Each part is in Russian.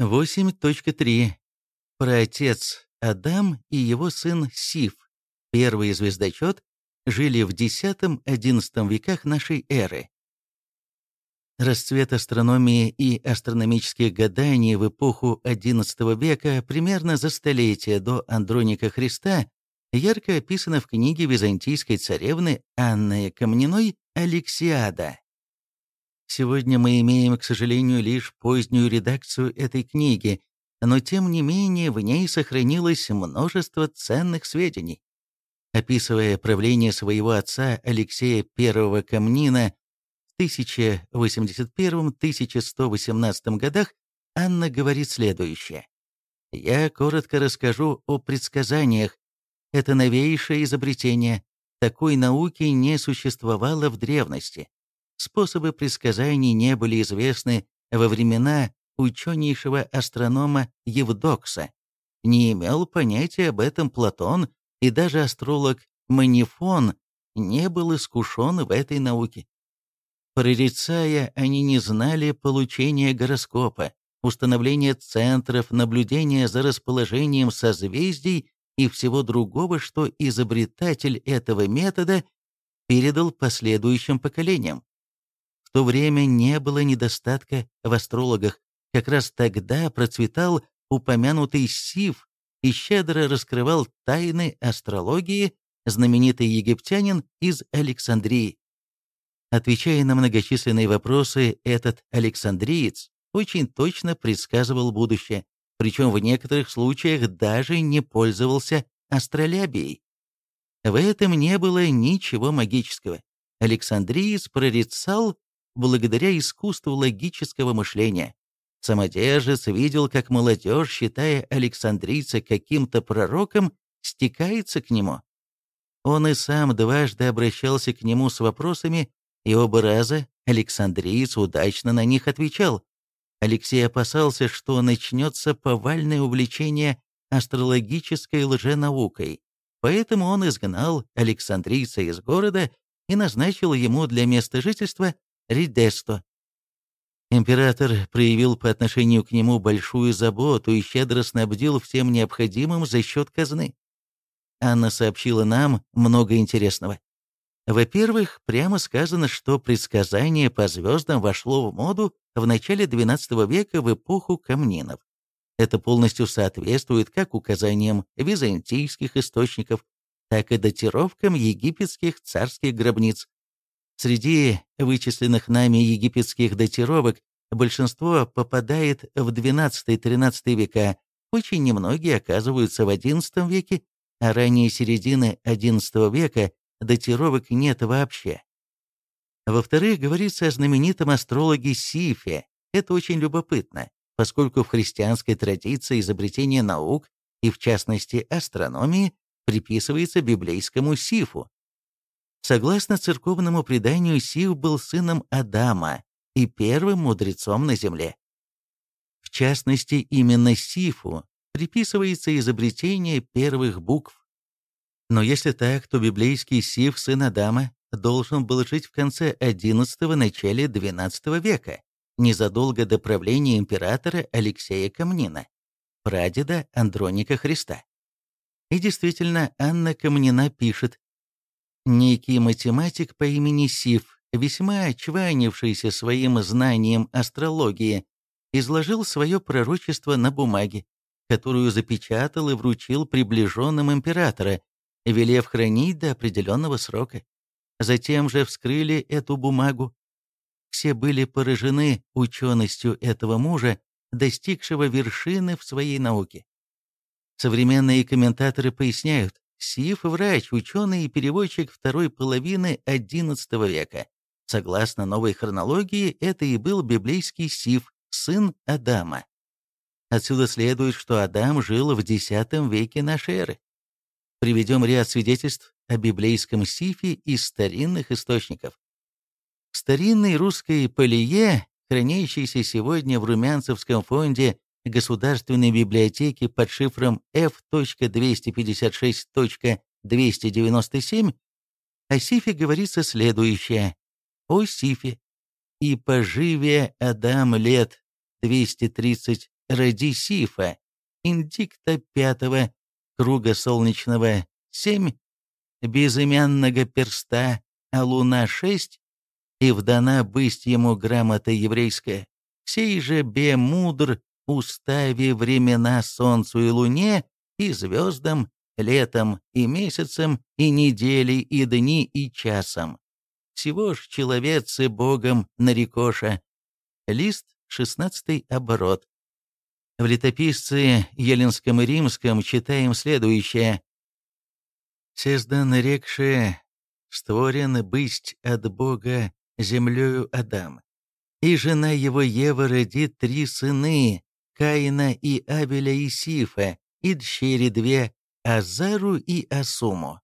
8.3. Праотец Адам и его сын Сиф, первый звездочет, жили в X-XI веках нашей эры. Расцвет астрономии и астрономических гаданий в эпоху XI века примерно за столетие до Андроника Христа ярко описано в книге византийской царевны Анны Камниной «Алексиада». Сегодня мы имеем, к сожалению, лишь позднюю редакцию этой книги, но тем не менее в ней сохранилось множество ценных сведений. Описывая правление своего отца Алексея I Камнина в 1081-1118 годах, Анна говорит следующее. «Я коротко расскажу о предсказаниях. Это новейшее изобретение. Такой науки не существовало в древности. Способы предсказаний не были известны во времена ученейшего астронома Евдокса. Не имел понятия об этом Платон, и даже астролог Манифон не был искушен в этой науке. Прорицая, они не знали получения гороскопа, установления центров, наблюдения за расположением созвездий и всего другого, что изобретатель этого метода передал последующим поколениям. В то время не было недостатка в астрологах, как раз тогда процветал упомянутый Сив и щедро раскрывал тайны астрологии знаменитый египтянин из Александрии. Отвечая на многочисленные вопросы, этот александриец очень точно предсказывал будущее, причем в некоторых случаях даже не пользовался астролябией. В этом не было ничего магического. Александриец прорицал благодаря искусству логического мышления. Самодержец видел, как молодежь, считая Александрийца каким-то пророком, стекается к нему. Он и сам дважды обращался к нему с вопросами, и оба раза Александриец удачно на них отвечал. Алексей опасался, что начнется повальное увлечение астрологической лженаукой, поэтому он изгнал Александрийца из города и назначил ему для места жительства Ридесто. Император проявил по отношению к нему большую заботу и щедро снабдил всем необходимым за счет казны. Анна сообщила нам много интересного. Во-первых, прямо сказано, что предсказание по звездам вошло в моду в начале XII века в эпоху камнинов. Это полностью соответствует как указаниям византийских источников, так и датировкам египетских царских гробниц. Среди вычисленных нами египетских датировок большинство попадает в XII-XIII века, очень немногие оказываются в XI веке, а ранее середины XI века датировок нет вообще. Во-вторых, говорится о знаменитом астрологе Сифе. Это очень любопытно, поскольку в христианской традиции изобретение наук, и в частности астрономии, приписывается библейскому Сифу. Согласно церковному преданию, Сив был сыном Адама и первым мудрецом на земле. В частности, именно Сифу приписывается изобретение первых букв. Но если так, то библейский Сиф, сын Адама, должен был жить в конце XI – начале XII века, незадолго до правления императора Алексея Камнина, прадеда Андроника Христа. И действительно, Анна Камнина пишет, Некий математик по имени Сиф, весьма очванившийся своим знанием астрологии, изложил свое пророчество на бумаге, которую запечатал и вручил приближенным императора, велев хранить до определенного срока. Затем же вскрыли эту бумагу. Все были поражены ученостью этого мужа, достигшего вершины в своей науке. Современные комментаторы поясняют, Сиф – врач, ученый и переводчик второй половины XI века. Согласно новой хронологии, это и был библейский Сиф, сын Адама. Отсюда следует, что Адам жил в X веке нашей эры. Приведем ряд свидетельств о библейском Сифе из старинных источников. В старинной русской полие, хранящейся сегодня в Румянцевском фонде Государственной библиотеки под шифром F.256.297 о Сифе говорится следующее. О Сифе. «И поживе Адам лет, 230 радисифа, индикта пятого, круга солнечного 7, безымянного перста, а луна 6, и вдана бысть ему грамота еврейская, сей же бе мудр устави времена солнцу и луне и звездам, летом и месяцем, и неделей, и дни, и часом. Всего ж человецы Богом нарекоша. Лист, шестнадцатый оборот. В летописце Еленском и Римском читаем следующее. «Сездан рекше, створен бысть от Бога землею Адам, и жена его Ева родит три сыны, Каина и Абеля и Сифа, и дщери две, Азару и Асуму.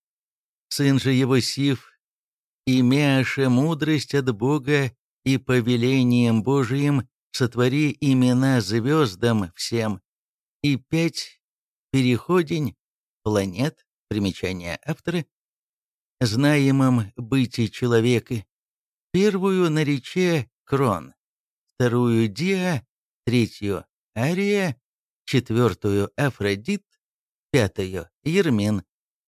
Сын же его Сиф, имяша мудрость от Бога и повелением Божиим, сотвори имена звездам всем, и пять переходень планет, примечание автора, знаемым бытие человека, первую нарече Крон, вторую Диа, третью Ария, четвертую Афродит, пятую Ермин,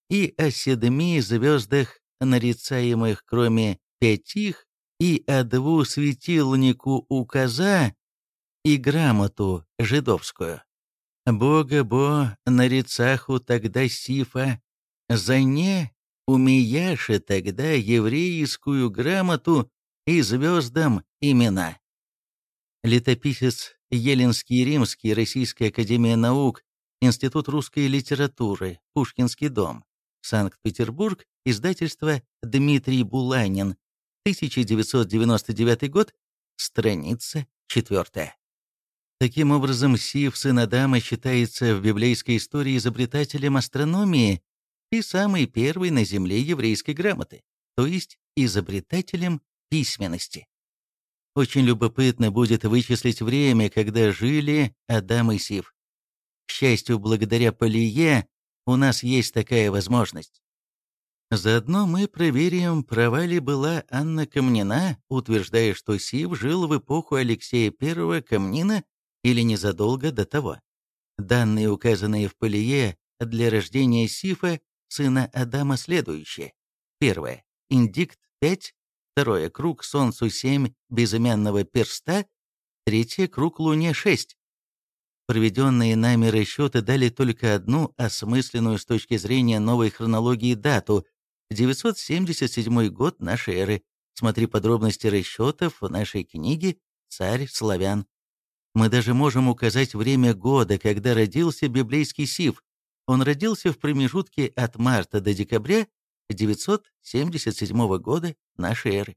и о седми звездах, нарицаемых кроме пятих, и о дву светилнику указа, и грамоту жидовскую. Бога бо нарицаху тогда сифа, за не умеяши тогда еврейскую грамоту и звездам имена. Летописец Еленский Римский, Российская Академия Наук, Институт русской литературы, Пушкинский дом, Санкт-Петербург, издательство Дмитрий Буланин, 1999 год, страница 4. Таким образом, Сив, сын Адама, считается в библейской истории изобретателем астрономии и самый первый на земле еврейской грамоты, то есть изобретателем письменности. Очень любопытно будет вычислить время, когда жили Адам и Сив. К счастью, благодаря Полие у нас есть такая возможность. Заодно мы проверим, права ли была Анна Камнина, утверждая, что Сив жил в эпоху Алексея I Камнина или незадолго до того. Данные, указанные в Полие для рождения Сифа, сына Адама, следующие. Первое. Индикт 5, Второе — круг Солнцу 7 безымянного перста. Третье — круг Луне 6. Проведенные нами расчеты дали только одну осмысленную с точки зрения новой хронологии дату — 977 год нашей эры. Смотри подробности расчетов в нашей книге «Царь славян». Мы даже можем указать время года, когда родился библейский Сив. Он родился в промежутке от марта до декабря 977 года нашей эры.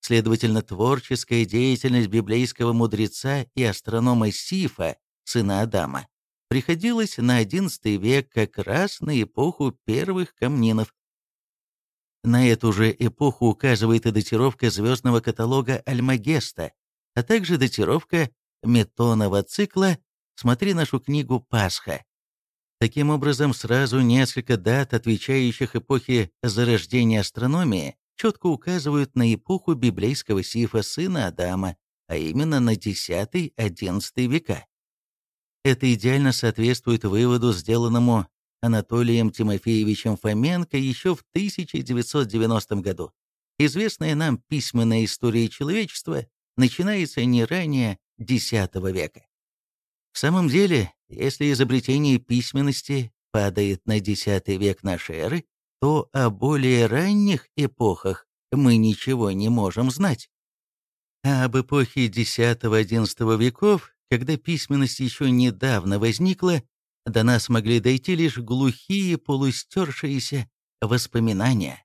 Следовательно, творческая деятельность библейского мудреца и астронома Сифа, сына Адама, приходилась на XI век как раз на эпоху первых камнинов. На эту же эпоху указывает и датировка звездного каталога Альмагеста, а также датировка метонного цикла «Смотри нашу книгу «Пасха», Таким образом, сразу несколько дат, отвечающих эпохе зарождения астрономии, четко указывают на эпоху библейского Сифа, сына Адама, а именно на X-XI века. Это идеально соответствует выводу, сделанному Анатолием Тимофеевичем Фоменко еще в 1990 году. Известная нам письменная история человечества начинается не ранее X века. В самом деле, если изобретение письменности падает на X век нашей эры, то о более ранних эпохах мы ничего не можем знать. А об эпохе X-XI веков, когда письменность еще недавно возникла, до нас могли дойти лишь глухие полустершиеся воспоминания.